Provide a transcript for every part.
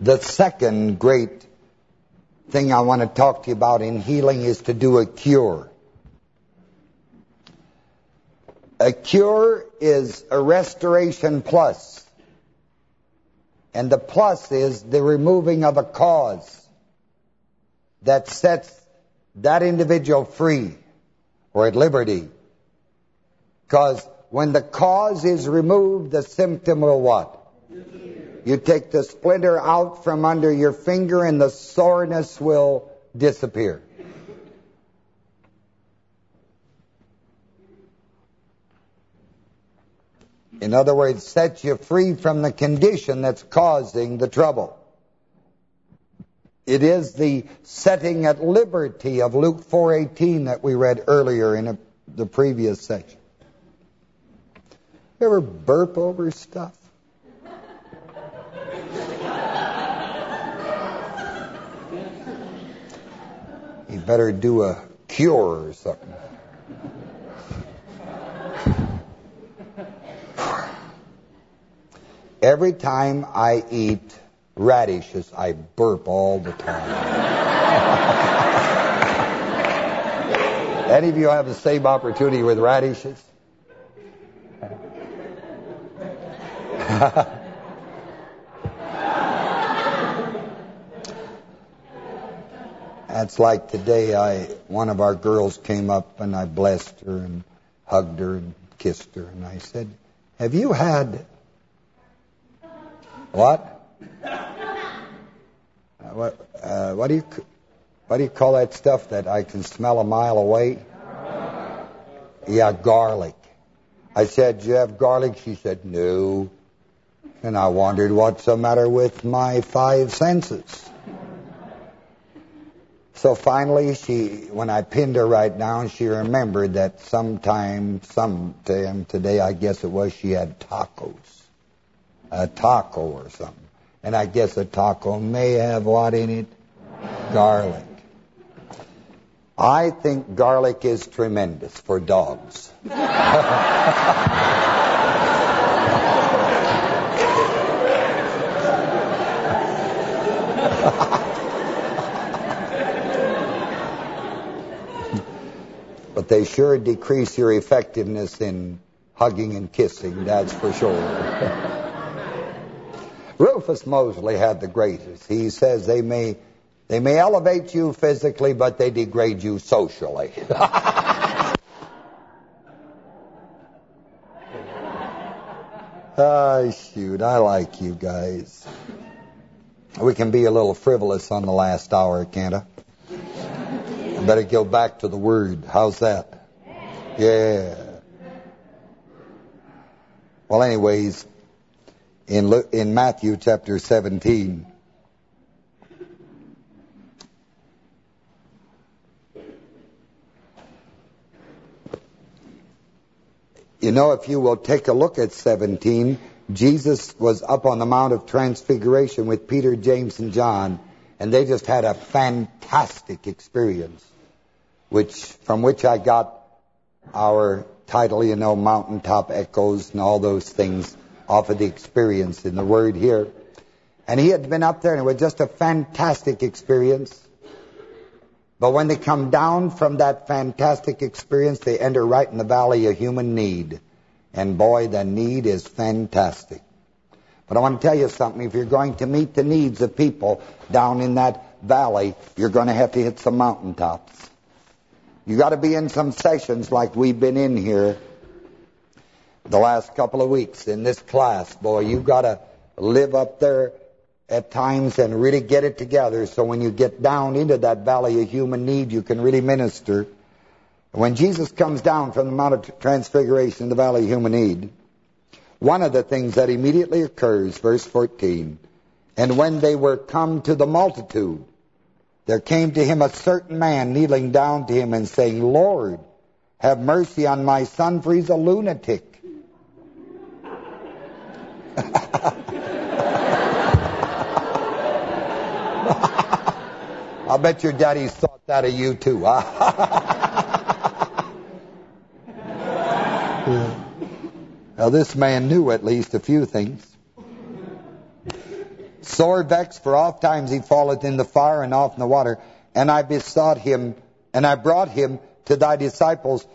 The second great thing I want to talk to you about in healing is to do a cure. A cure is a restoration plus. And the plus is the removing of a cause that sets that individual free or at liberty. Because when the cause is removed, the symptom will what? You take the splinter out from under your finger and the soreness will disappear. In other words, set you free from the condition that's causing the trouble. It is the setting at liberty of Luke 4.18 that we read earlier in a, the previous section. You ever burp over stuff? You better do a cure or something. Every time I eat radishes, I burp all the time. Any of you have the same opportunity with radishes? That's like today, I one of our girls came up and I blessed her and hugged her and kissed her. And I said, have you had... What? Uh, what, uh, what do you what do you call that stuff that I can smell a mile away? Yeah, garlic. I said, do you have garlic? She said, no. And I wondered what's the matter with my five senses. So finally, she, when I pinned her right down, she remembered that sometime, sometime today, I guess it was, she had tacos. A taco or something. And I guess a taco may have what in it? Garlic. I think garlic is tremendous for dogs. but they sure decrease your effectiveness in hugging and kissing, that's for sure. Rufus Moseley had the greatest. He says they may they may elevate you physically, but they degrade you socially. Ah, shoot, I like you guys. We can be a little frivolous on the last hour, can't I? I better go back to the Word. How's that? Yeah. Well, anyways, in in Matthew chapter 17. You know, if you will take a look at 17, Jesus was up on the Mount of Transfiguration with Peter, James, and John, and they just had a fantastic experience, which from which I got our title, you know, Mountaintop Echoes and all those things off of the experience in the word here. And he had been up there, and it was just a fantastic experience. But when they come down from that fantastic experience, they enter right in the valley of human need. And boy, the need is fantastic. But I want to tell you something. If you're going to meet the needs of people down in that valley, you're going to have to hit some mountaintops. You got to be in some sessions like we've been in here the last couple of weeks in this class. Boy, you've got to live up there at times and really get it together so when you get down into that valley of human need, you can really minister. When Jesus comes down from the Mount of Transfiguration in the valley of human need, one of the things that immediately occurs, verse 14, and when they were come to the multitude, there came to him a certain man kneeling down to him and saying, Lord, have mercy on my son, for he's a lunatic I'll bet your daddy's thought that of you too. now this man knew at least a few things. sore vexed, for oft times he falleth in the fire and oft in the water. And I besought him, and I brought him to thy disciples,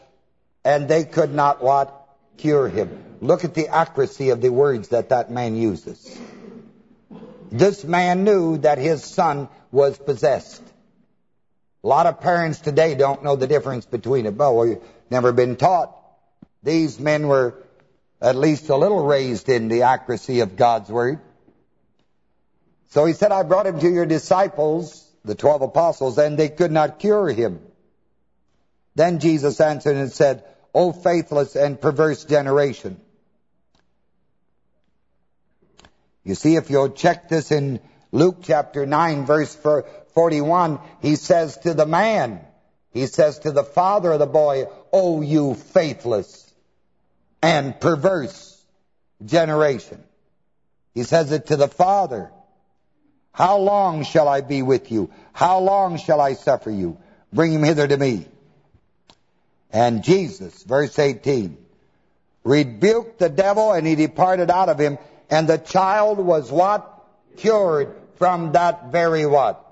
and they could not what? Cure him. Look at the accuracy of the words that that man uses. This man knew that his son was possessed. A lot of parents today don't know the difference between it. But we've never been taught. These men were at least a little raised in the accuracy of God's word. So he said, I brought him to your disciples, the twelve apostles, and they could not cure him. Then Jesus answered and said, O faithless and perverse generation. You see, if you'll check this in Luke chapter 9, verse 41, he says to the man, he says to the father of the boy, O you faithless and perverse generation. He says it to the father. How long shall I be with you? How long shall I suffer you? Bring him hither to me. And Jesus, verse 18, rebuked the devil and he departed out of him. And the child was what? Cured from that very what?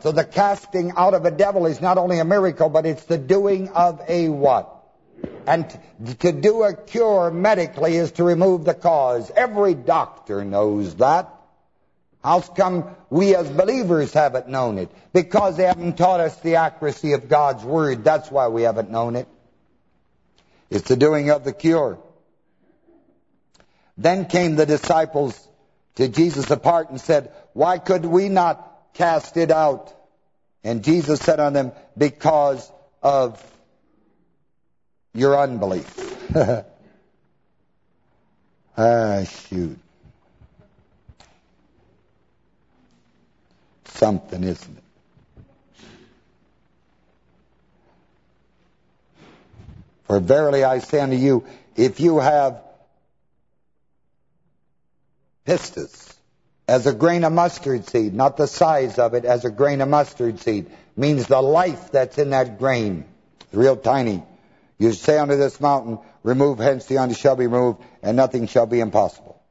So the casting out of a devil is not only a miracle, but it's the doing of a what? And to do a cure medically is to remove the cause. Every doctor knows that. How come we as believers haven't known it? Because they haven't taught us the accuracy of God's Word. That's why we haven't known it. It's the doing of the cure. Then came the disciples to Jesus apart and said, Why could we not cast it out? And Jesus said on them, Because of your unbelief. ah, shoot. Something, isn't it? For verily I say unto you, if you have pistis, as a grain of mustard seed, not the size of it, as a grain of mustard seed, means the life that's in that grain, real tiny. You say unto this mountain, remove hence the unto shall be removed, and nothing shall be impossible.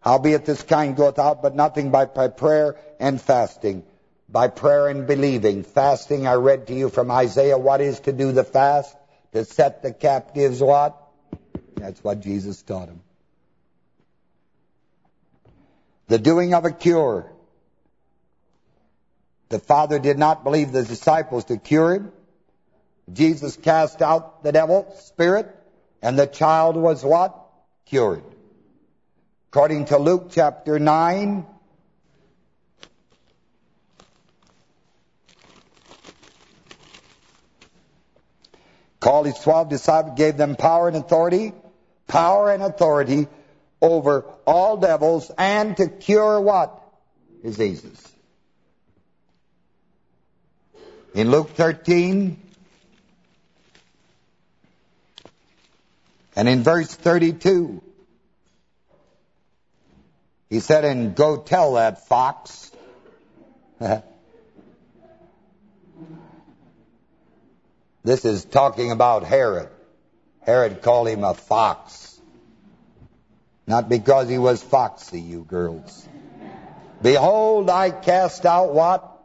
Howbeit this kind goeth out, but nothing by, by prayer and fasting, by prayer and believing. Fasting, I read to you from Isaiah, what is to do the fast? To set the captives what? That's what Jesus taught him. The doing of a cure. The Father did not believe the disciples to cure him. Jesus cast out the devil spirit, and the child was what? Cured. According to Luke chapter 9, called his twelve disciples, gave them power and authority, power and authority over all devils, and to cure what? Diseases. In Luke 13, And in verse 32, he said, and go tell that fox. this is talking about Herod. Herod called him a fox. Not because he was foxy, you girls. Behold, I cast out what?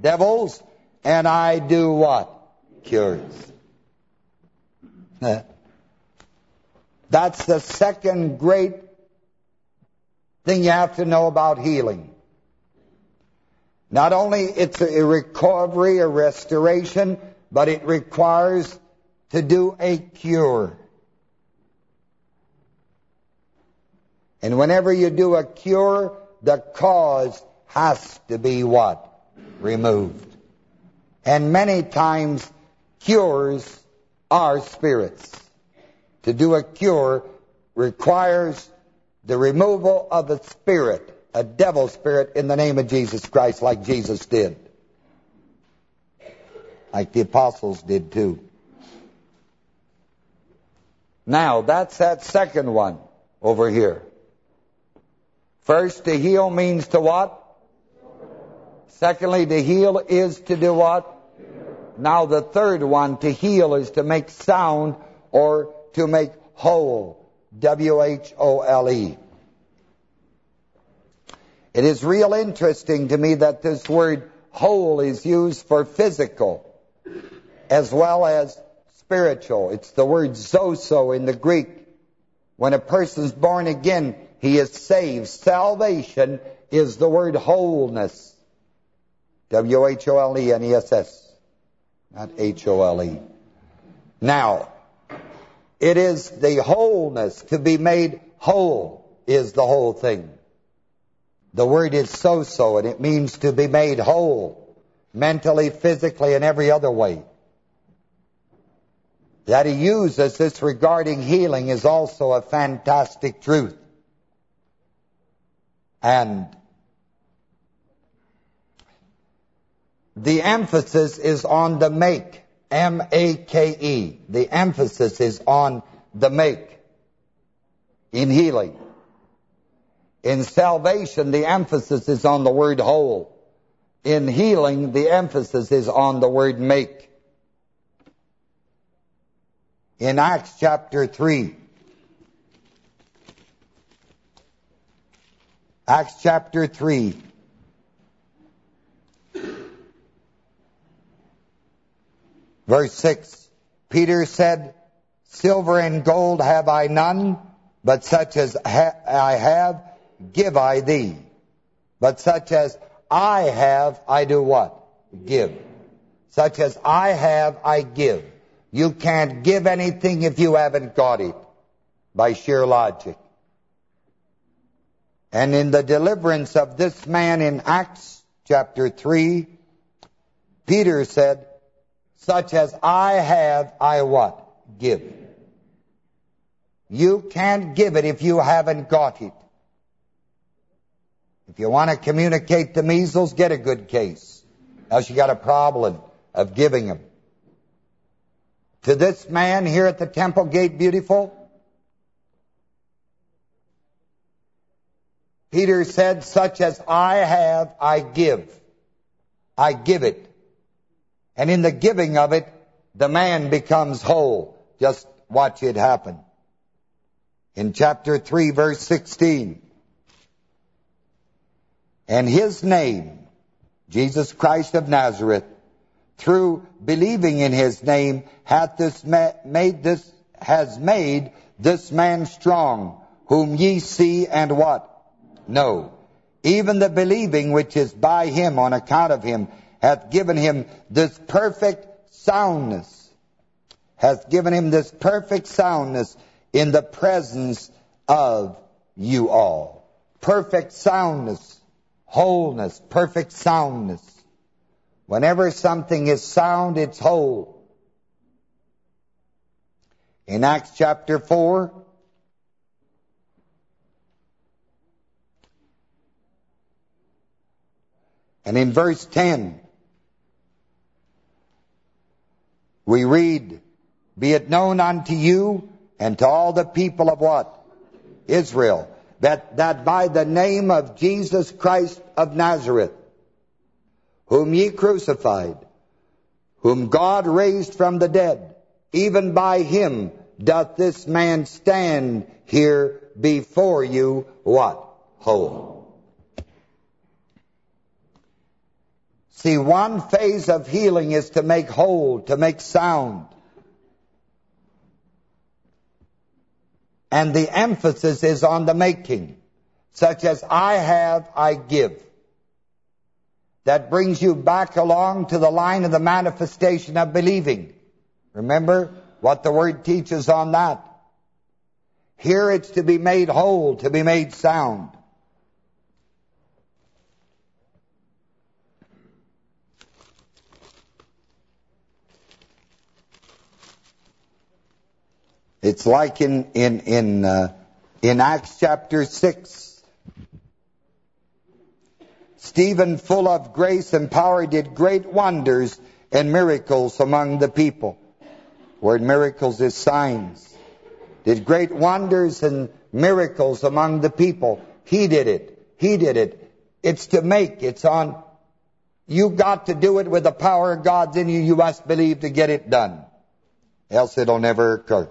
Devils, and I do what? Cures. That's the second great thing you have to know about healing. Not only it's a recovery, a restoration, but it requires to do a cure. And whenever you do a cure, the cause has to be what? Removed. And many times, cures are spirits to do a cure requires the removal of a spirit, a devil spirit, in the name of Jesus Christ, like Jesus did. Like the apostles did too. Now, that's that second one over here. First, to heal means to what? Secondly, to heal is to do what? Now, the third one, to heal, is to make sound or to make whole. W-H-O-L-E. It is real interesting to me that this word whole is used for physical as well as spiritual. It's the word sozo in the Greek. When a person's born again, he is saved. Salvation is the word wholeness. W-H-O-L-E-N-E-S-S. Not H-O-L-E. Now, it is the wholeness. To be made whole is the whole thing. The word is sozo, and it means to be made whole, mentally, physically, and every other way. That he uses this regarding healing is also a fantastic truth. And the emphasis is on the make. M-A-K-E. The emphasis is on the make in healing. In salvation, the emphasis is on the word whole. In healing, the emphasis is on the word make. In Acts chapter 3, Acts chapter 3, Verse 6, Peter said, Silver and gold have I none, but such as ha I have, give I thee. But such as I have, I do what? Give. Such as I have, I give. You can't give anything if you haven't got it, by sheer logic. And in the deliverance of this man in Acts chapter 3, Peter said, such as I have, I what? Give. You can't give it if you haven't got it. If you want to communicate the measles, get a good case. Else you got a problem of giving them. To this man here at the Temple Gate Beautiful, Peter said, such as I have, I give. I give it. And in the giving of it, the man becomes whole. Just watch it happen. In chapter 3, verse 16. And his name, Jesus Christ of Nazareth, through believing in his name, hath this made this has made this man strong, whom ye see and what? Know. Even the believing which is by him on account of him hath given him this perfect soundness, hath given him this perfect soundness in the presence of you all. Perfect soundness, wholeness, perfect soundness. Whenever something is sound, it's whole. In Acts chapter 4, and in verse 10, we read, Be it known unto you and to all the people of what? Israel. That, that by the name of Jesus Christ of Nazareth, whom ye crucified, whom God raised from the dead, even by him doth this man stand here before you, what? Whole. See, one phase of healing is to make whole, to make sound. And the emphasis is on the making, such as I have, I give. That brings you back along to the line of the manifestation of believing. Remember what the Word teaches on that. Here it's to be made whole, to be made sound. It's like in in in uh, in Acts chapter 6. Stephen, full of grace and power, did great wonders and miracles among the people. Word miracles is signs. Did great wonders and miracles among the people. He did it. He did it. It's to make. It's on. You got to do it with the power of God's in you. You must believe to get it done. Else it'll never occur.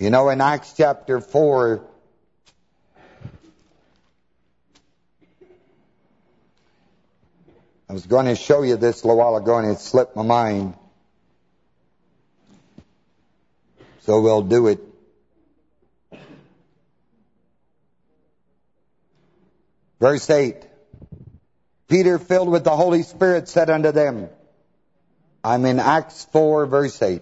You know, in Acts chapter 4, I was going to show you this a little while ago and it slipped my mind. So we'll do it. Verse 8. Peter, filled with the Holy Spirit, said unto them, I'm in Acts 4, verse 8.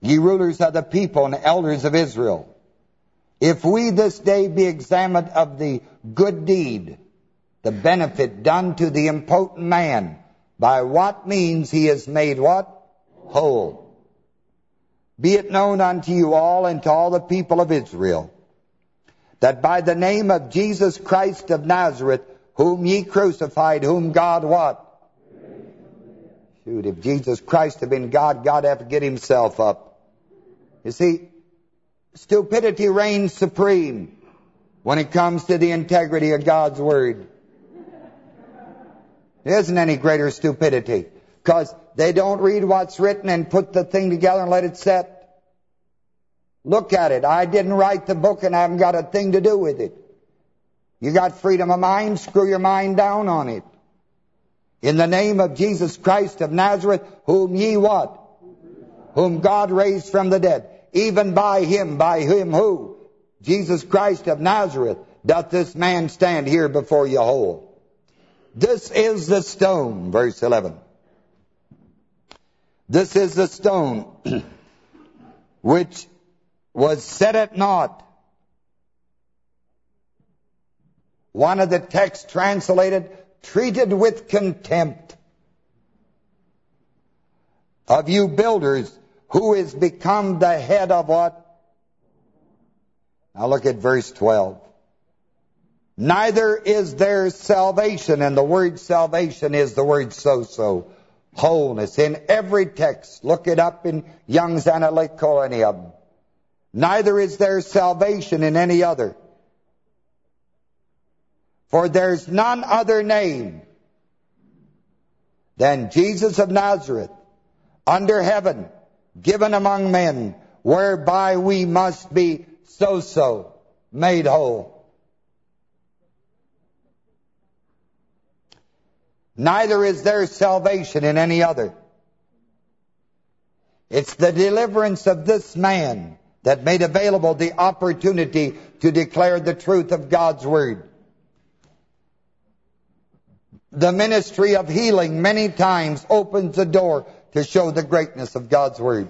Ye rulers of the people and elders of Israel, if we this day be examined of the good deed, the benefit done to the impotent man, by what means he is made what? Whole. Be it known unto you all and to all the people of Israel, that by the name of Jesus Christ of Nazareth, whom ye crucified, whom God what? Shoot, if Jesus Christ had been God, God had to get himself up. You see, stupidity reigns supreme when it comes to the integrity of God's Word. There isn't any greater stupidity because they don't read what's written and put the thing together and let it set. Look at it. I didn't write the book and I haven't got a thing to do with it. You got freedom of mind, screw your mind down on it. In the name of Jesus Christ of Nazareth, whom ye what? Whom God raised from the dead even by him, by him who? Jesus Christ of Nazareth, doth this man stand here before you whole. This is the stone, verse 11. This is the stone which was set at naught. One of the texts translated, treated with contempt of you builders who is become the head of what? Now look at verse 12. Neither is there salvation, and the word salvation is the word sozo, wholeness. In every text, look it up in Young's Analytic or any of them. Neither is there salvation in any other. For there's none other name than Jesus of Nazareth under heaven given among men, whereby we must be sozo made whole. Neither is there salvation in any other. It's the deliverance of this man that made available the opportunity to declare the truth of God's Word. The ministry of healing many times opens the door to show the greatness of God's Word.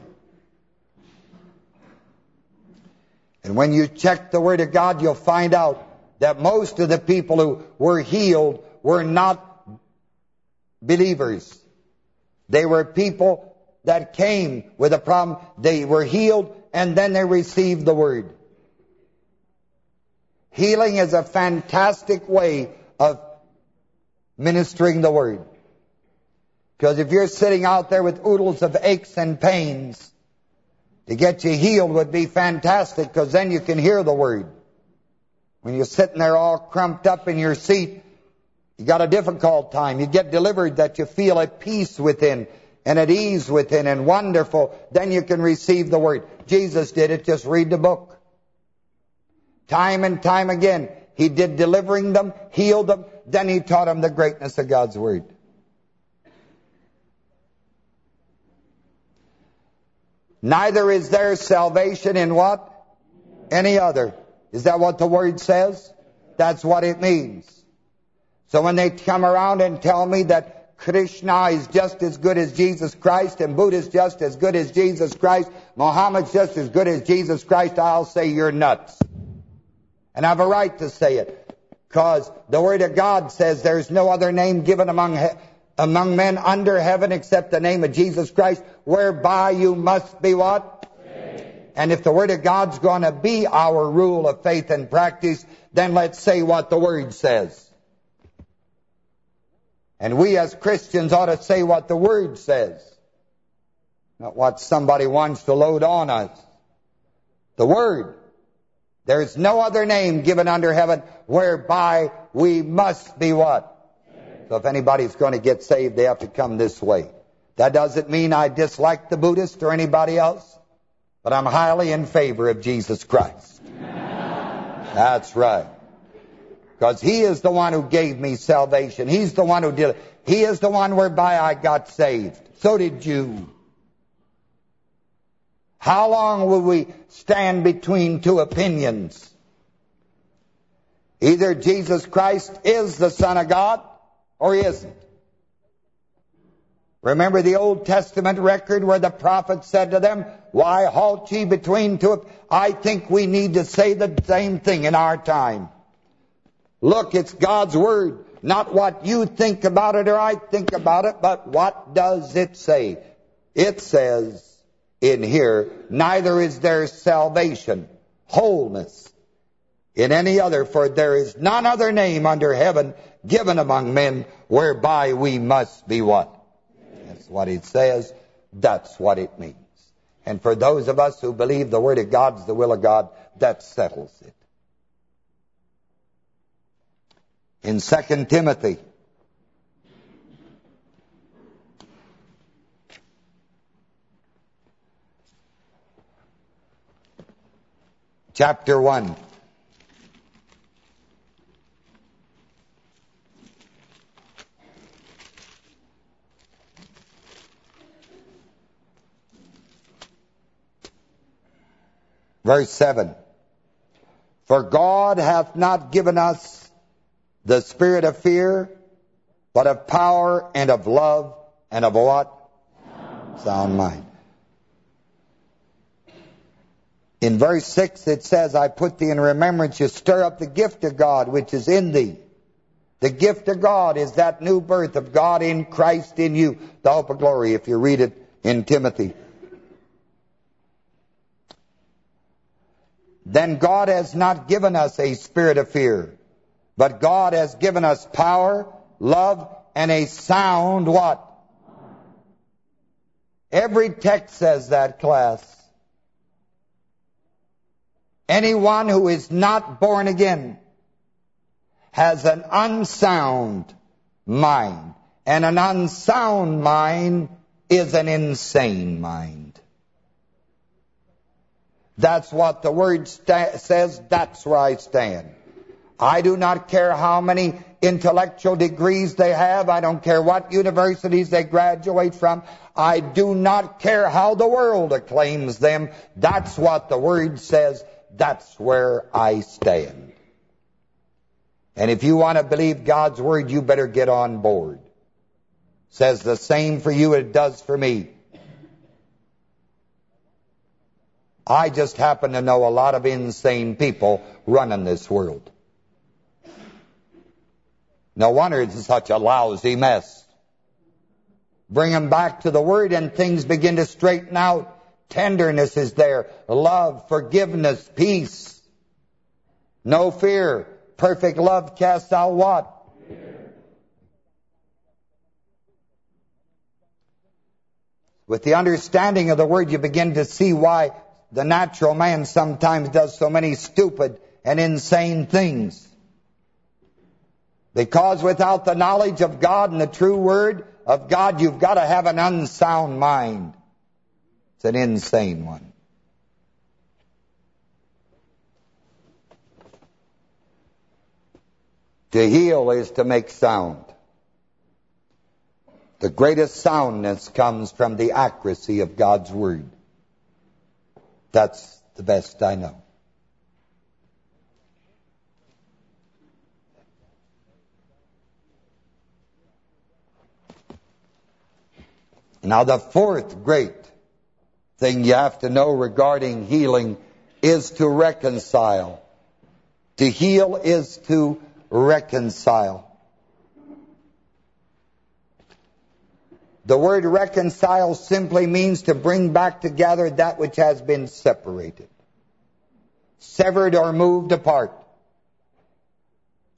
And when you check the Word of God, you'll find out that most of the people who were healed were not believers. They were people that came with a problem. They were healed and then they received the Word. Healing is a fantastic way of ministering the Word. Because if you're sitting out there with oodles of aches and pains, to get you healed would be fantastic because then you can hear the word. When you're sitting there all crumped up in your seat, you got a difficult time. You get delivered that you feel at peace within and at ease within and wonderful. Then you can receive the word. Jesus did it. Just read the book. Time and time again, he did delivering them, healed them, then he taught them the greatness of God's word. Neither is there salvation in what? Any other. Is that what the word says? That's what it means. So when they come around and tell me that Krishna is just as good as Jesus Christ and Buddha is just as good as Jesus Christ, Muhammad's just as good as Jesus Christ, I'll say you're nuts. And I have a right to say it. Because the Word of God says there's no other name given among among men under heaven except the name of Jesus Christ, whereby you must be what? And if the Word of God's going to be our rule of faith and practice, then let's say what the Word says. And we as Christians ought to say what the Word says. Not what somebody wants to load on us. The Word. There's no other name given under heaven whereby we must be what? So if anybody's going to get saved, they have to come this way. That doesn't mean I dislike the Buddhist or anybody else, but I'm highly in favor of Jesus Christ. That's right. Because he is the one who gave me salvation. He's the one who did it. He is the one whereby I got saved. So did you. How long will we stand between two opinions? Either Jesus Christ is the Son of God or he isn't. Remember the Old Testament record where the prophet said to them, Why halt ye between two? I think we need to say the same thing in our time. Look, it's God's Word. Not what you think about it or I think about it, but what does it say? It says in here, neither is there salvation, wholeness, in any other, for there is none other name under heaven given among men whereby we must be what? That's what it says. That's what it means. And for those of us who believe the Word of God is the will of God, that settles it. In 2 Timothy, chapter 1, Verse 7. For God hath not given us the spirit of fear, but of power and of love and of what? Sound mind. In verse 6 it says, I put thee in remembrance, you stir up the gift of God which is in thee. The gift of God is that new birth of God in Christ in you, the hope of glory, if you read it in Timothy. Then God has not given us a spirit of fear, but God has given us power, love, and a sound what? Every text says that, class. Anyone who is not born again has an unsound mind. And an unsound mind is an insane mind. That's what the word says. That's where I stand. I do not care how many intellectual degrees they have. I don't care what universities they graduate from. I do not care how the world acclaims them. That's what the word says. That's where I stand. And if you want to believe God's word, you better get on board. Says the same for you it does for me. I just happen to know a lot of insane people running this world. No wonder it's such a lousy mess. Bring them back to the Word and things begin to straighten out. Tenderness is there. Love, forgiveness, peace. No fear. Perfect love casts out what? With the understanding of the Word, you begin to see why the natural man sometimes does so many stupid and insane things. Because without the knowledge of God and the true word of God, you've got to have an unsound mind. It's an insane one. To heal is to make sound. The greatest soundness comes from the accuracy of God's word. That's the best I know. Now the fourth great thing you have to know regarding healing is to reconcile. To heal is to reconcile. The word reconcile simply means to bring back together that which has been separated, severed or moved apart,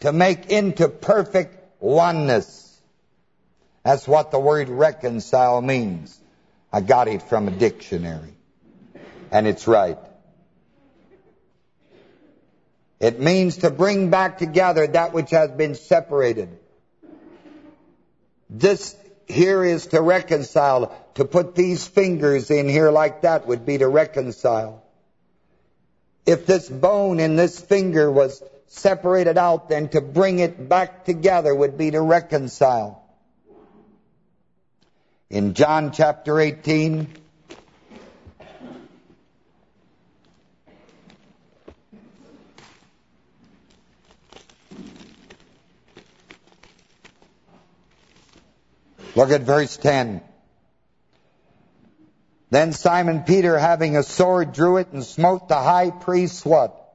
to make into perfect oneness. That's what the word reconcile means. I got it from a dictionary, and it's right. It means to bring back together that which has been separated. This here is to reconcile. To put these fingers in here like that would be to reconcile. If this bone in this finger was separated out, then to bring it back together would be to reconcile. In John chapter 18, Look at verse 10. Then Simon Peter, having a sword, drew it and smote the high priest's what?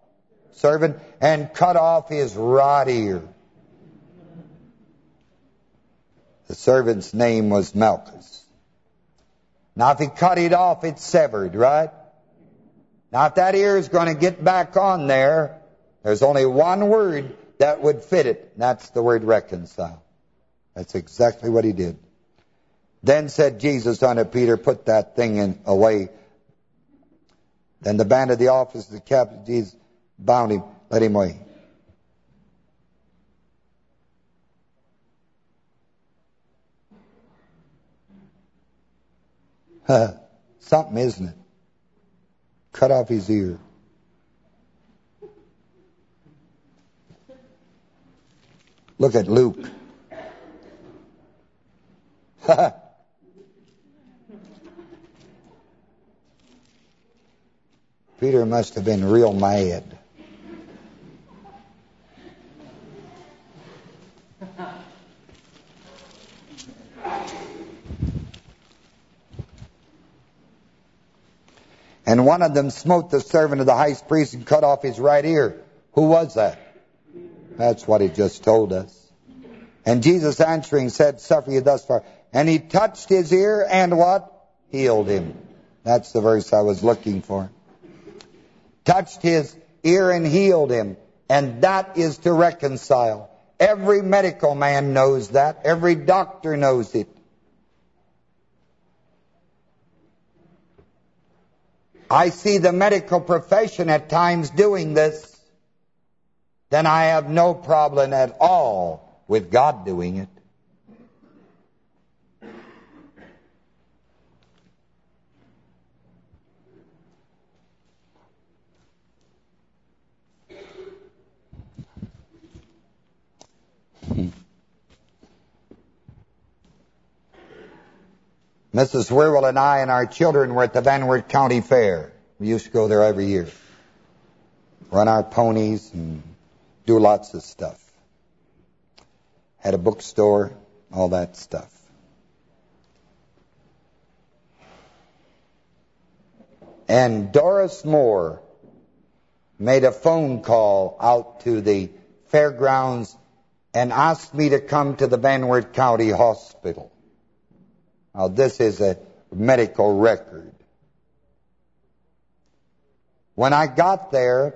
Servant, and cut off his right ear. The servant's name was Malchus. Now, if he cut it off, it's severed, right? Now, if that ear is going to get back on there, there's only one word that would fit it. And that's the word reconcile. That's exactly what he did. Then said Jesus unto Peter, put that thing in away. Then the band of the office of the captain Jesus bound him, let him away. Something, isn't it? Cut off his ear. Look at Luke. Peter must have been real mad. And one of them smote the servant of the high priest and cut off his right ear. Who was that? That's what he just told us. And Jesus answering said, Suffer you thus far. And he touched his ear and what? Healed him. That's the verse I was looking for touched his ear and healed him. And that is to reconcile. Every medical man knows that. Every doctor knows it. I see the medical profession at times doing this. Then I have no problem at all with God doing it. Mrs. Wierwille and I and our children were at the Van Wert County Fair. We used to go there every year. Run our ponies and do lots of stuff. Had a bookstore, all that stuff. And Doris Moore made a phone call out to the fairgrounds and asked me to come to the Van Wert County Hospital. Now, this is a medical record. When I got there,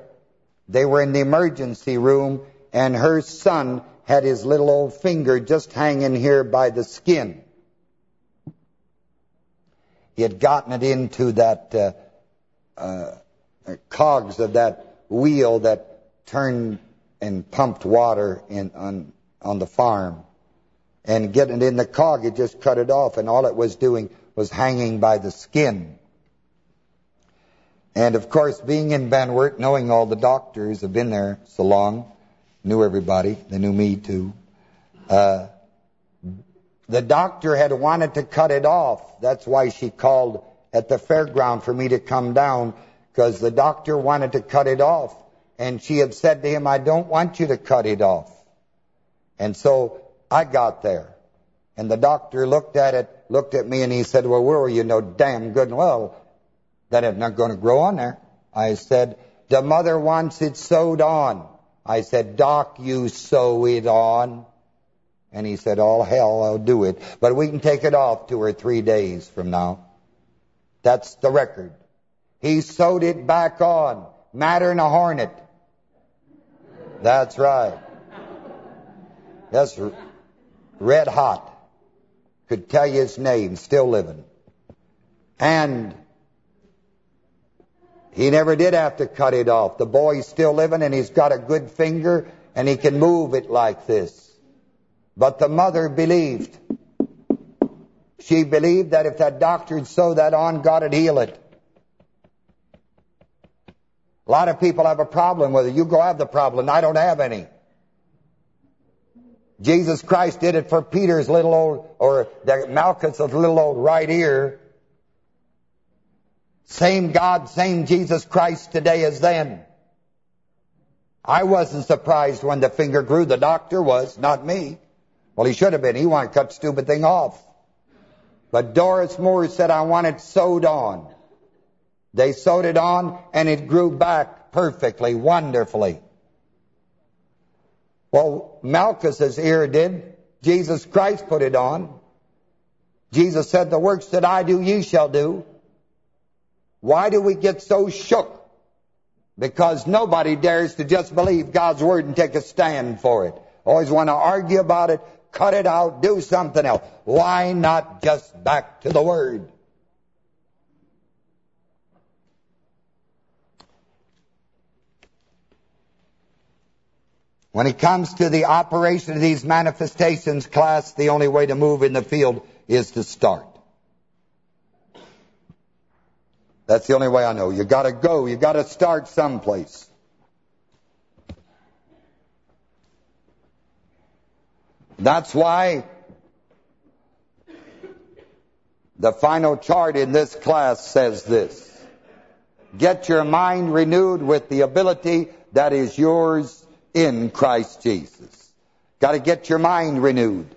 they were in the emergency room, and her son had his little old finger just hanging here by the skin. He had gotten it into that uh, uh, cogs of that wheel that turned and pumped water in on on the farm. And getting it in the cog, it just cut it off, and all it was doing was hanging by the skin. And of course, being in Van knowing all the doctors have been there so long, knew everybody, they knew me too. Uh, the doctor had wanted to cut it off. That's why she called at the fairground for me to come down, because the doctor wanted to cut it off. And she had said to him, I don't want you to cut it off. And so I got there. And the doctor looked at it, looked at me, and he said, well, where were you no damn good and well? That is not going to grow on there. I said, the mother wants it sewed on. I said, Doc, you sew it on. And he said, oh, hell, I'll do it. But we can take it off two or three days from now. That's the record. He sewed it back on. Matter than a hornet. That's right. That's red hot. Could tell you his name, still living. And he never did have to cut it off. The boy's still living and he's got a good finger and he can move it like this. But the mother believed. She believed that if that doctor would sew that on, God would heal it. A lot of people have a problem with it. You go have the problem. I don't have any. Jesus Christ did it for Peter's little old, or Malchus' little old right ear. Same God, same Jesus Christ today as then. I wasn't surprised when the finger grew. The doctor was, not me. Well, he should have been. He wanted to cut stupid thing off. But Doris Moore said, I want it sewed on. They sewed it on, and it grew back perfectly, wonderfully. Well, Malchus's ear did. Jesus Christ put it on. Jesus said, the works that I do, ye shall do. Why do we get so shook? Because nobody dares to just believe God's word and take a stand for it. Always want to argue about it, cut it out, do something else. Why not just back to the word? When it comes to the operation of these manifestations, class, the only way to move in the field is to start. That's the only way I know. You got to go. You got to start someplace. That's why the final chart in this class says this. Get your mind renewed with the ability that is yours in Christ Jesus. Got to get your mind renewed.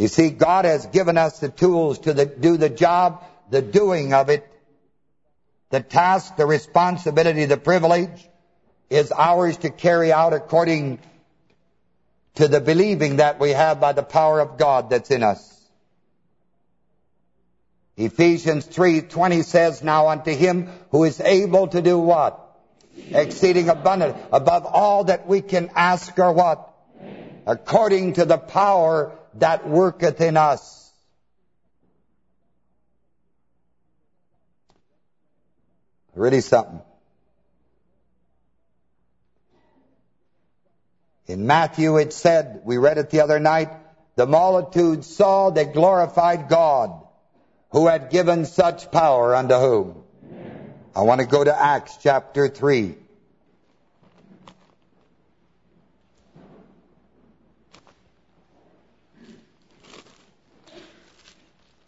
You see, God has given us the tools to the, do the job, the doing of it. The task, the responsibility, the privilege is ours to carry out according to the believing that we have by the power of God that's in us. Ephesians 3.20 says, Now unto him who is able to do what? Exceeding abundant, above all that we can ask or what? According to the power that worketh in us. Really something. In Matthew it said, we read it the other night, the multitude saw, they glorified God who had given such power unto whom? I want to go to Acts chapter 3.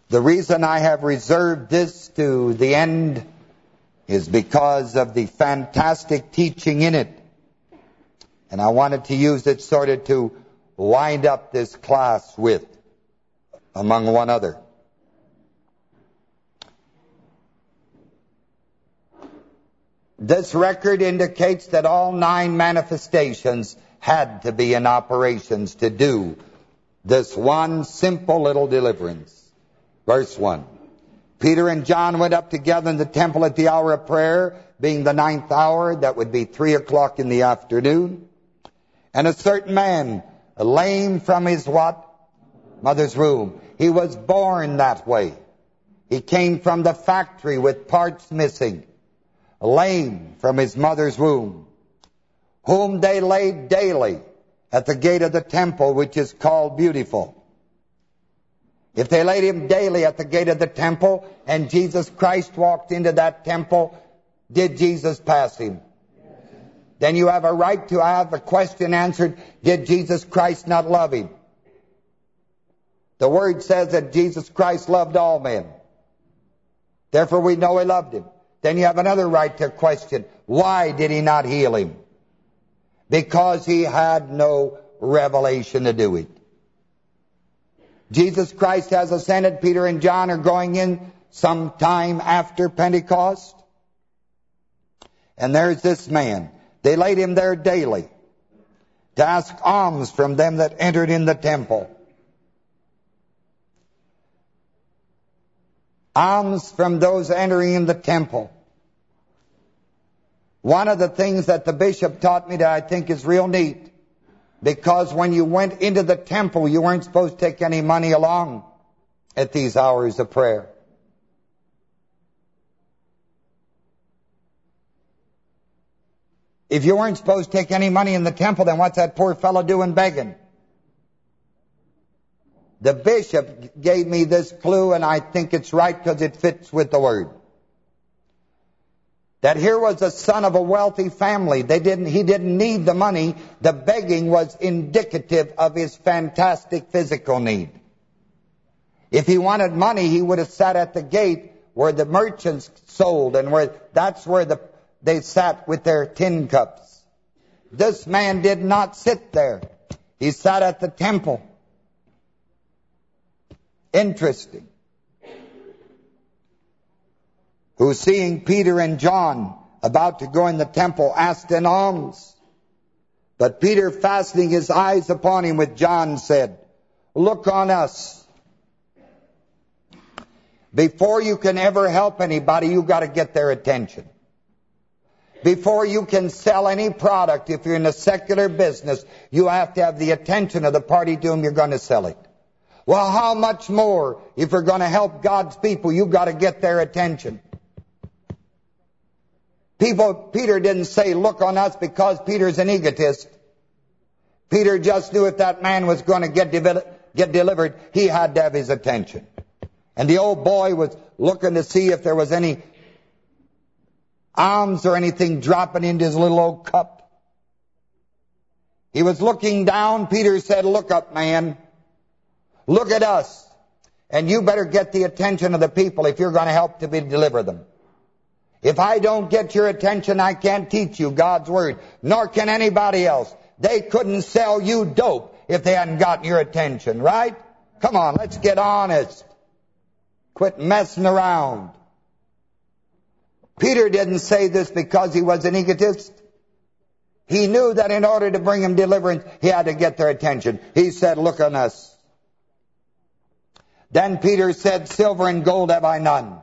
The reason I have reserved this to the end is because of the fantastic teaching in it. And I wanted to use it sort of to wind up this class with, among one other. This record indicates that all nine manifestations had to be in operations to do this one simple little deliverance. Verse 1. Peter and John went up together in the temple at the hour of prayer, being the ninth hour, that would be three o'clock in the afternoon. And a certain man, lame from his what? Mother's womb. He was born that way. He came from the factory with parts missing lame from his mother's womb, whom they laid daily at the gate of the temple, which is called Beautiful. If they laid him daily at the gate of the temple, and Jesus Christ walked into that temple, did Jesus pass him? Then you have a right to have the question answered, did Jesus Christ not love him? The word says that Jesus Christ loved all men. Therefore we know he loved him. Then you have another right to question, why did he not heal him? Because he had no revelation to do it. Jesus Christ has ascended. Peter and John are going in sometime after Pentecost. And there's this man. They laid him there daily to ask alms from them that entered in the temple. Alms from those entering in the temple. One of the things that the bishop taught me that I think is real neat, because when you went into the temple, you weren't supposed to take any money along at these hours of prayer. If you weren't supposed to take any money in the temple, then what's that poor fellow doing begging? The bishop gave me this clue, and I think it's right because it fits with the word. That here was a son of a wealthy family. They didn't. He didn't need the money. The begging was indicative of his fantastic physical need. If he wanted money, he would have sat at the gate where the merchants sold, and where that's where the they sat with their tin cups. This man did not sit there. He sat at the temple. Interesting. Who seeing Peter and John about to go in the temple asked an alms. But Peter fastening his eyes upon him with John said, Look on us. Before you can ever help anybody, you've got to get their attention. Before you can sell any product, if you're in a secular business, you have to have the attention of the party to whom you're going to sell it. Well, how much more if you're going to help God's people, you've got to get their attention. People, Peter didn't say, look on us because Peter's an egotist. Peter just knew if that man was going to get, get delivered, he had to have his attention. And the old boy was looking to see if there was any alms or anything dropping into his little old cup. He was looking down. Peter said, look up, man. Look at us. And you better get the attention of the people if you're going to help to be, deliver them. If I don't get your attention, I can't teach you God's Word, nor can anybody else. They couldn't sell you dope if they hadn't gotten your attention, right? Come on, let's get honest. Quit messing around. Peter didn't say this because he was an egotist. He knew that in order to bring him deliverance, he had to get their attention. He said, look on us. Then Peter said, silver and gold have I none.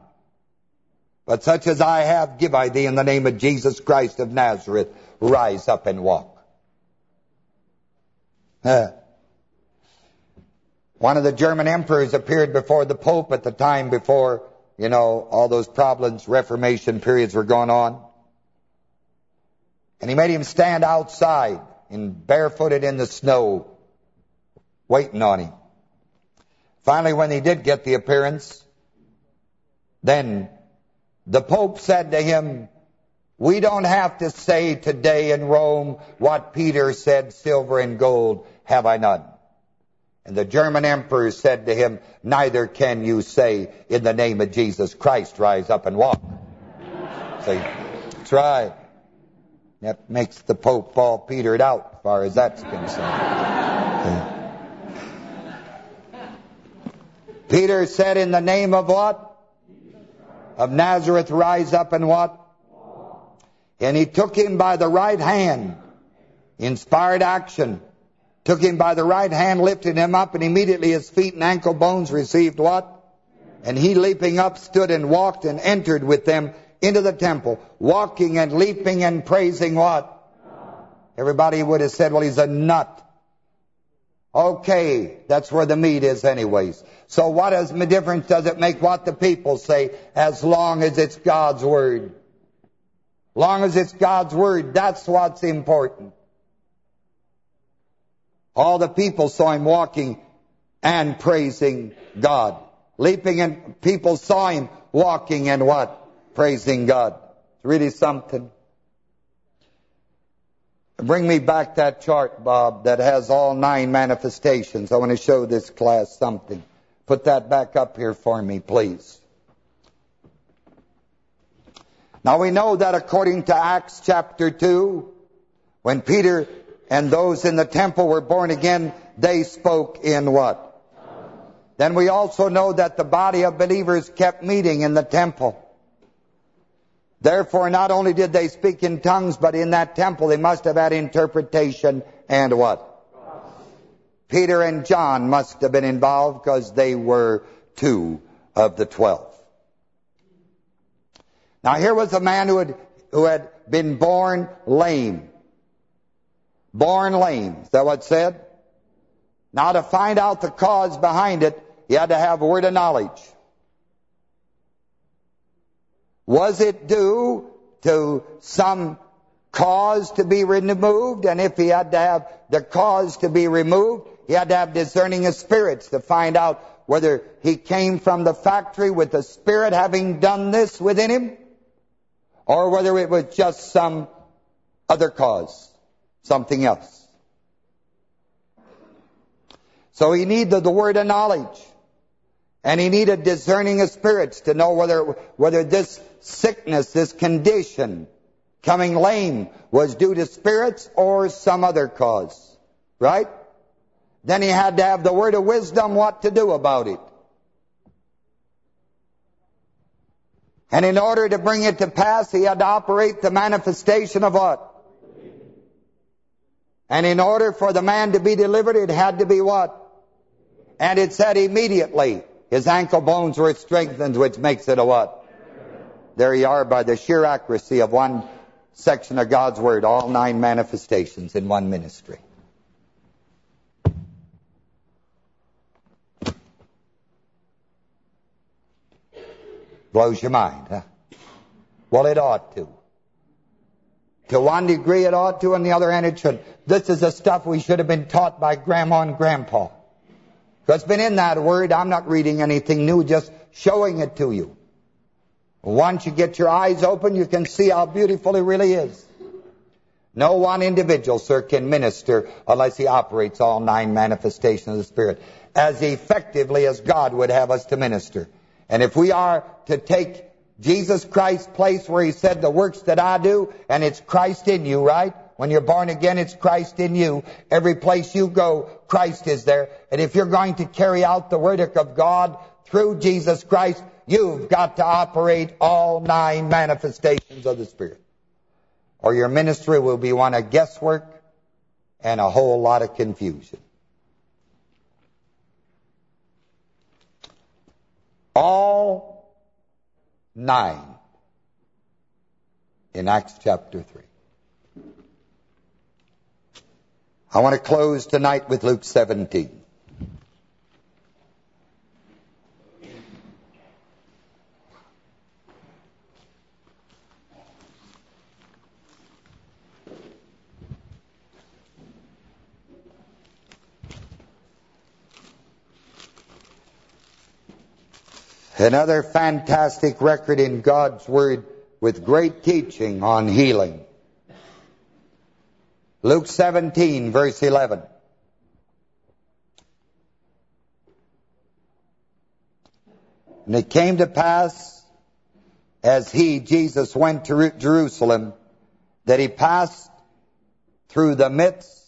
But such as I have, give I thee in the name of Jesus Christ of Nazareth. Rise up and walk. Uh, one of the German emperors appeared before the Pope at the time before you know, all those problems, Reformation periods were going on. And he made him stand outside and barefooted in the snow, waiting on him. Finally, when he did get the appearance, then the Pope said to him, we don't have to say today in Rome what Peter said, silver and gold have I none. And the German emperor said to him, neither can you say, in the name of Jesus Christ, rise up and walk. See, that's right. That makes the Pope all petered out as far as that's concerned. Peter said, in the name of what? Of Nazareth, rise up and what? And he took him by the right hand, inspired action, took him by the right hand, lifted him up, and immediately his feet and ankle bones received what? And he leaping up stood and walked and entered with them into the temple, walking and leaping and praising what? Everybody would have said, well, he's a nut. Okay, that's where the meat is anyways. So what is difference does it make what the people say as long as it's God's word? Long as it's God's word, that's what's important. All the people saw him walking and praising God. Leaping and people saw him walking and what? Praising God. It's really something. Bring me back that chart, Bob, that has all nine manifestations. I want to show this class something. Put that back up here for me, please. Now we know that according to Acts chapter 2, when Peter and those in the temple were born again, they spoke in what? Then we also know that the body of believers kept meeting in the temple. Therefore, not only did they speak in tongues, but in that temple they must have had interpretation and what? Peter and John must have been involved because they were two of the twelve. Now here was a man who had, who had been born lame born lame. Is that what it said? Now to find out the cause behind it, he had to have a word of knowledge. Was it due to some cause to be removed, and if he had to have the cause to be removed, he had to have discerning of spirits to find out whether he came from the factory with the spirit having done this within him, or whether it was just some other cause, something else. So he needed the word of knowledge. And he needed discerning of spirits to know whether whether this sickness, this condition, coming lame, was due to spirits or some other cause. Right? Then he had to have the word of wisdom what to do about it. And in order to bring it to pass, he had to operate the manifestation of what? And in order for the man to be delivered, it had to be what? And it said immediately, his ankle bones were strengthened, which makes it a what? There you are by the sheer accuracy of one section of God's Word, all nine manifestations in one ministry. Blows your mind, huh? Well, it ought to. To one degree it ought to, and the other hand it should. This is the stuff we should have been taught by Grandma and Grandpa. It's been in that word. I'm not reading anything new, just showing it to you. Once you get your eyes open, you can see how beautiful it really is. No one individual, sir, can minister unless he operates all nine manifestations of the Spirit as effectively as God would have us to minister. And if we are to take Jesus Christ's place where he said the works that I do, and it's Christ in you, right? When you're born again, it's Christ in you. Every place you go, Christ is there. And if you're going to carry out the word of God through Jesus Christ, you've got to operate all nine manifestations of the Spirit. Or your ministry will be one of guesswork and a whole lot of confusion. All nine in Acts chapter 3. I want to close tonight with Luke 17. Another fantastic record in God's Word with great teaching on healing. Luke 17, verse 11. And it came to pass, as he, Jesus, went to Jerusalem, that he passed through the midst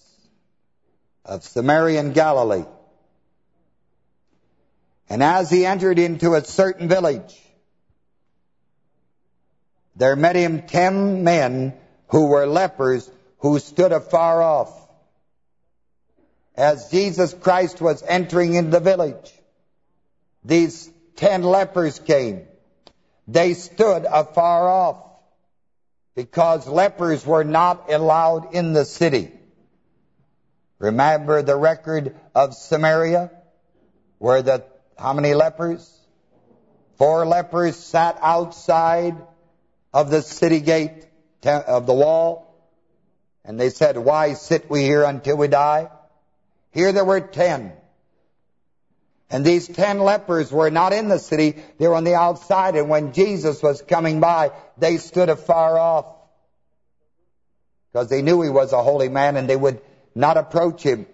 of Samaria and Galilee. And as he entered into a certain village, there met him ten men who were lepers who stood afar off. As Jesus Christ was entering into the village, these ten lepers came. They stood afar off because lepers were not allowed in the city. Remember the record of Samaria where the, how many lepers? Four lepers sat outside of the city gate of the wall and they said, why sit we here until we die? Here there were ten. And these ten lepers were not in the city, they were on the outside. And when Jesus was coming by, they stood afar off. Because they knew he was a holy man and they would not approach him.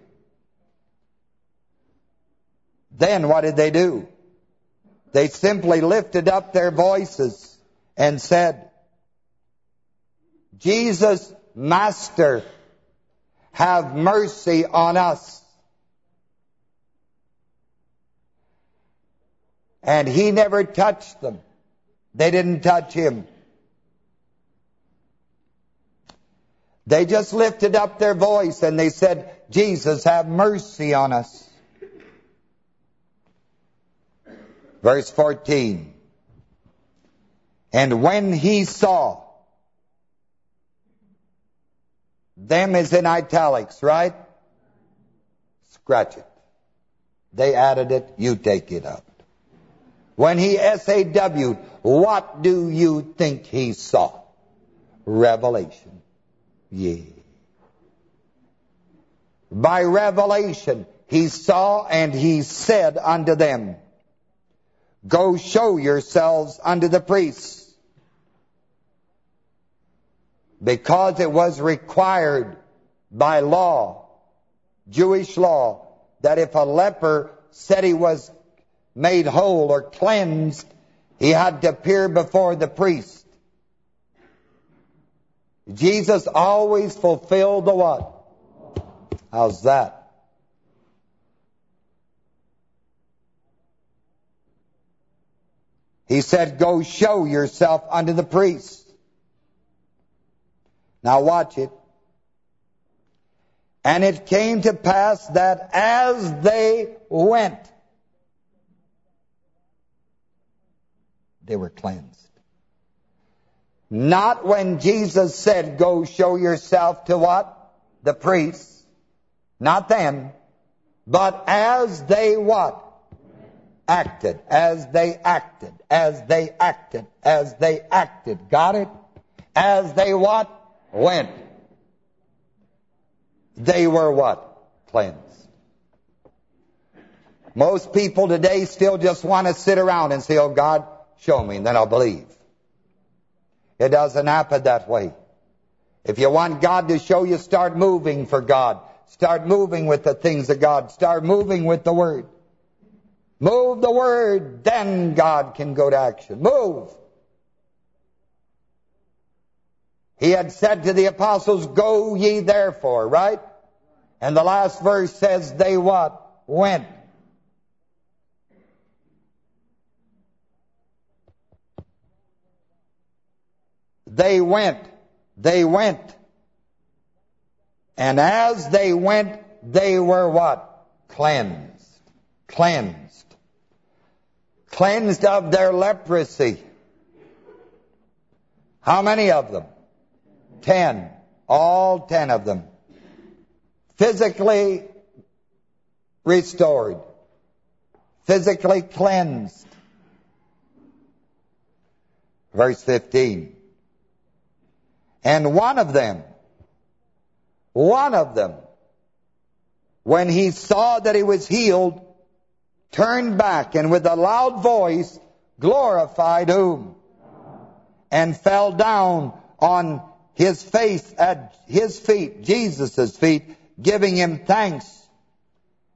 Then what did they do? They simply lifted up their voices and said, Jesus, Master, have mercy on us. And he never touched them. They didn't touch him. They just lifted up their voice and they said, Jesus, have mercy on us. Verse 14. And when he saw Them is in italics, right? Scratch it. They added it, you take it out. When he S-A-W'd, what do you think he saw? Revelation. Yeah. By revelation he saw and he said unto them, Go show yourselves unto the priests. Because it was required by law, Jewish law, that if a leper said he was made whole or cleansed, he had to appear before the priest. Jesus always fulfilled the what? How's that? He said, go show yourself unto the priest. Now watch it. And it came to pass that as they went, they were cleansed. Not when Jesus said, go show yourself to what? The priests. Not then. But as they what? Acted. As they acted. As they acted. As they acted. Got it? As they what? Went. They were what? Cleansed. Most people today still just want to sit around and say, oh God, show me, and then I'll believe. It doesn't happen that way. If you want God to show you, start moving for God. Start moving with the things of God. Start moving with the Word. Move the Word, then God can go to action. Move. He had said to the apostles, Go ye therefore, right? And the last verse says, they what? Went. They went. They went. And as they went, they were what? Cleansed. Cleansed. Cleansed of their leprosy. How many of them? Ten. All ten of them. Physically restored. Physically cleansed. Verse 15. And one of them, one of them, when he saw that he was healed, turned back and with a loud voice glorified whom? And fell down on his face at his feet, Jesus' feet, giving him thanks.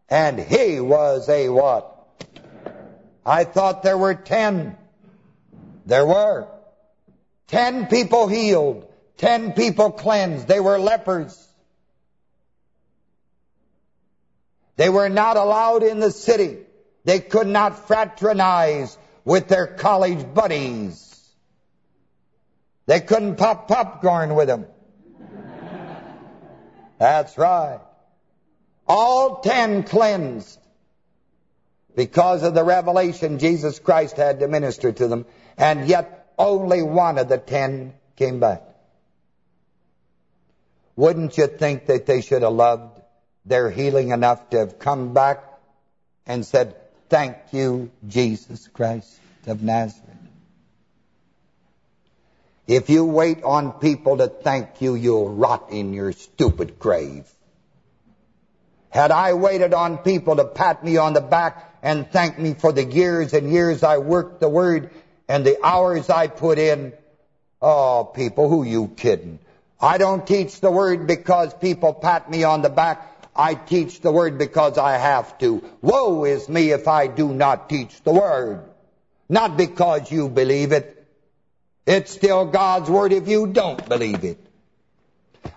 And he was a what? I thought there were ten. There were. Ten people healed. Ten people cleansed. They were lepers. They were not allowed in the city. They could not fraternize with their college buddies. They couldn't pop popcorn with them. That's right. All ten cleansed because of the revelation Jesus Christ had to minister to them. And yet only one of the ten came back. Wouldn't you think that they should have loved their healing enough to have come back and said, thank you, Jesus Christ of Nazareth? If you wait on people to thank you, you'll rot in your stupid grave. Had I waited on people to pat me on the back and thank me for the years and years I worked the Word and the hours I put in, oh, people, who you kidding? I don't teach the word because people pat me on the back. I teach the word because I have to. Woe is me if I do not teach the word. Not because you believe it. It's still God's word if you don't believe it.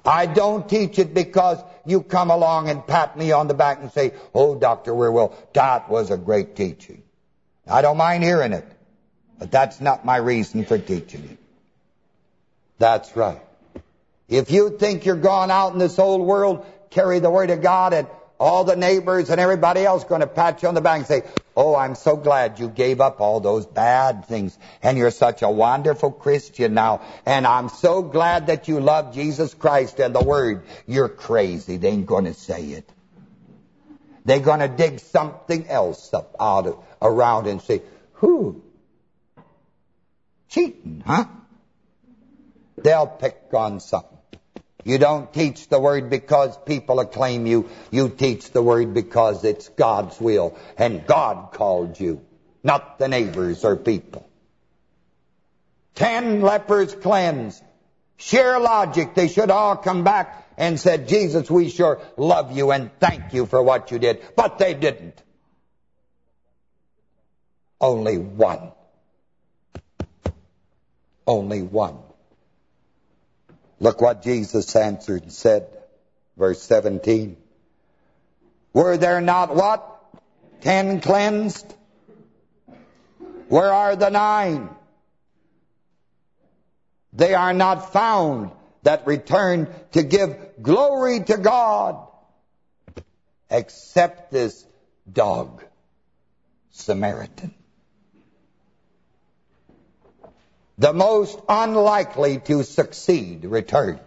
I don't teach it because you come along and pat me on the back and say, oh, Dr. Wierwille, that was a great teaching. I don't mind hearing it, but that's not my reason for teaching it. That's right. If you think you're going out in this old world, carry the word of God, and all the neighbors and everybody else going to pat you on the back and say, oh, I'm so glad you gave up all those bad things, and you're such a wonderful Christian now, and I'm so glad that you love Jesus Christ and the Word. You're crazy. They ain't going to say it. They're going to dig something else up out of, around and say, who? Cheating, huh? They'll pick on something. You don't teach the word because people acclaim you. You teach the word because it's God's will. And God called you, not the neighbors or people. Ten lepers cleansed. Sheer logic, they should all come back and said, Jesus, we sure love you and thank you for what you did. But they didn't. Only one. Only one. Look what Jesus answered and said, verse 17. Were there not what? Ten cleansed? Where are the nine? They are not found that return to give glory to God except this dog, Samaritan. The most unlikely to succeed returned.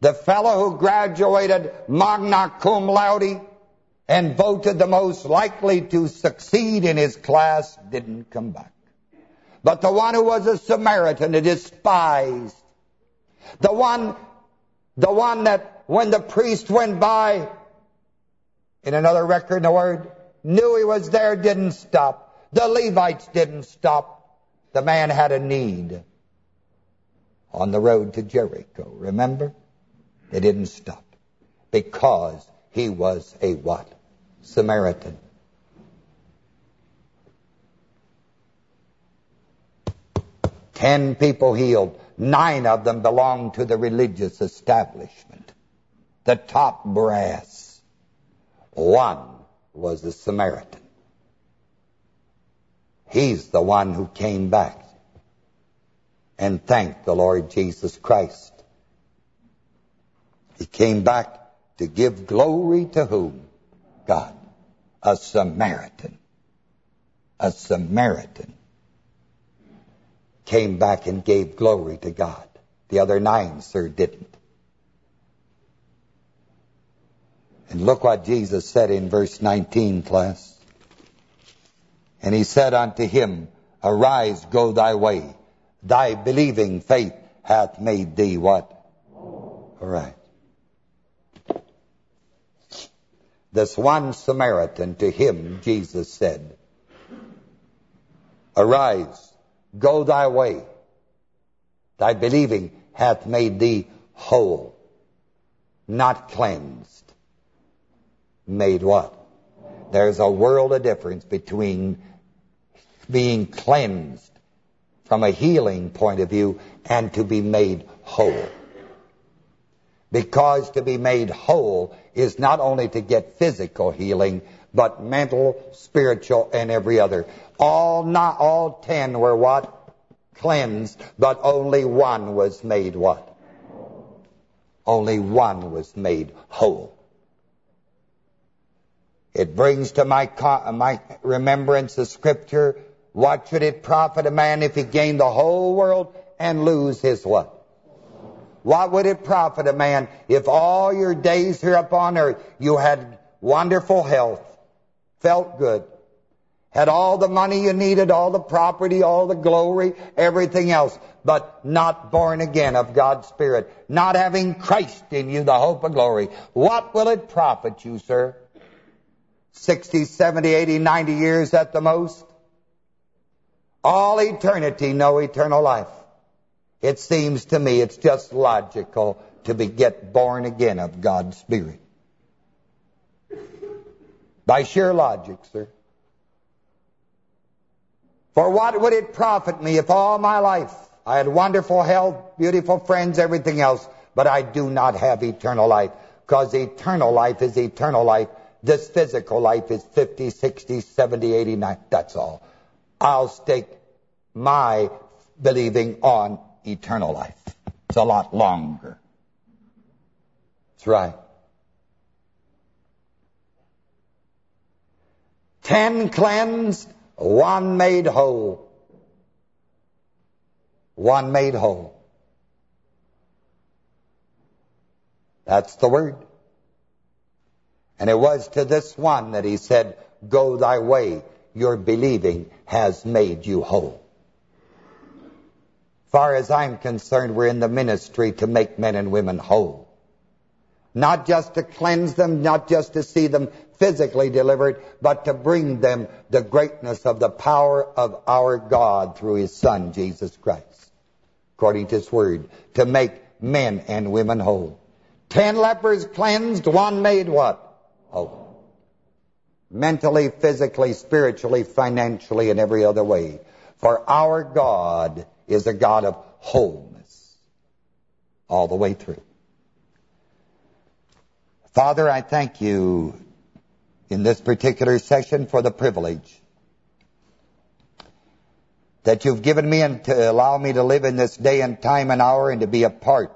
The fellow who graduated magna cum laude and voted the most likely to succeed in his class didn't come back. But the one who was a Samaritan, a despised, the one, the one that when the priest went by, in another record in the word, knew he was there, didn't stop. The Levites didn't stop. The man had a need on the road to Jericho. Remember? They didn't stop because he was a what? Samaritan. Ten people healed. Nine of them belonged to the religious establishment. The top brass. One was a Samaritan. He's the one who came back and thanked the Lord Jesus Christ. He came back to give glory to whom? God. A Samaritan. A Samaritan came back and gave glory to God. The other nine, sir, didn't. And look what Jesus said in verse 19, class. And he said unto him, Arise, go thy way. Thy believing faith hath made thee what? All right. This one Samaritan, to him Jesus said, Arise, go thy way. Thy believing hath made thee whole, not cleansed. Made what? There's a world of difference between being cleansed from a healing point of view and to be made whole. Because to be made whole is not only to get physical healing, but mental, spiritual, and every other. All not all ten were what? Cleansed, but only one was made what? Only one was made whole. It brings to my my remembrance the scripture what should it profit a man if he gain the whole world and lose his what? What would it profit a man if all your days here upon earth you had wonderful health, felt good, had all the money you needed, all the property, all the glory, everything else, but not born again of God's Spirit, not having Christ in you, the hope of glory. What will it profit you, sir? 60, 70, 80, 90 years at the most? all eternity no eternal life. It seems to me it's just logical to be get born again of God's Spirit. By sheer logic, sir. For what would it profit me if all my life I had wonderful health, beautiful friends, everything else, but I do not have eternal life? Because eternal life is eternal life. This physical life is 50, 60, 70, 80, 90. That's all. I'll stake my believing on eternal life. It's a lot longer. That's right. Ten cleansed, one made whole. One made whole. That's the word. And it was to this one that he said, Go thy way, your believing has made you whole. far as I'm concerned, we're in the ministry to make men and women whole. Not just to cleanse them, not just to see them physically delivered, but to bring them the greatness of the power of our God through his Son, Jesus Christ. According to his word, to make men and women whole. Ten lepers cleansed, one made what? Whole. Mentally, physically, spiritually, financially, and every other way. For our God is a God of wholeness all the way through. Father, I thank you in this particular session for the privilege that you've given me and to allow me to live in this day and time and hour and to be a part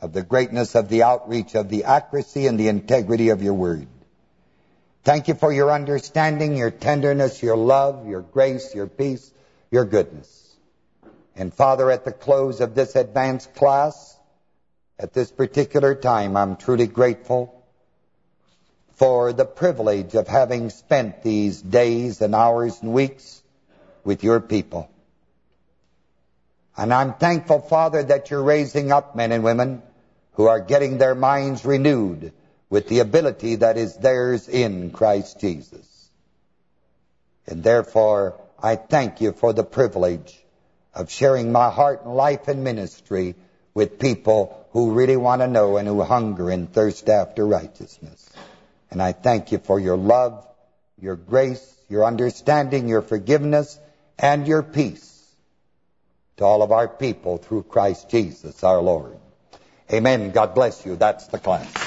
of the greatness of the outreach of the accuracy and the integrity of your word. Thank you for your understanding, your tenderness, your love, your grace, your peace, your goodness. And Father, at the close of this advanced class, at this particular time, I'm truly grateful for the privilege of having spent these days and hours and weeks with your people. And I'm thankful, Father, that you're raising up men and women who are getting their minds renewed with the ability that is theirs in Christ Jesus. And therefore, I thank you for the privilege of sharing my heart and life and ministry with people who really want to know and who hunger and thirst after righteousness. And I thank you for your love, your grace, your understanding, your forgiveness, and your peace to all of our people through Christ Jesus our Lord. Amen. God bless you. That's the class.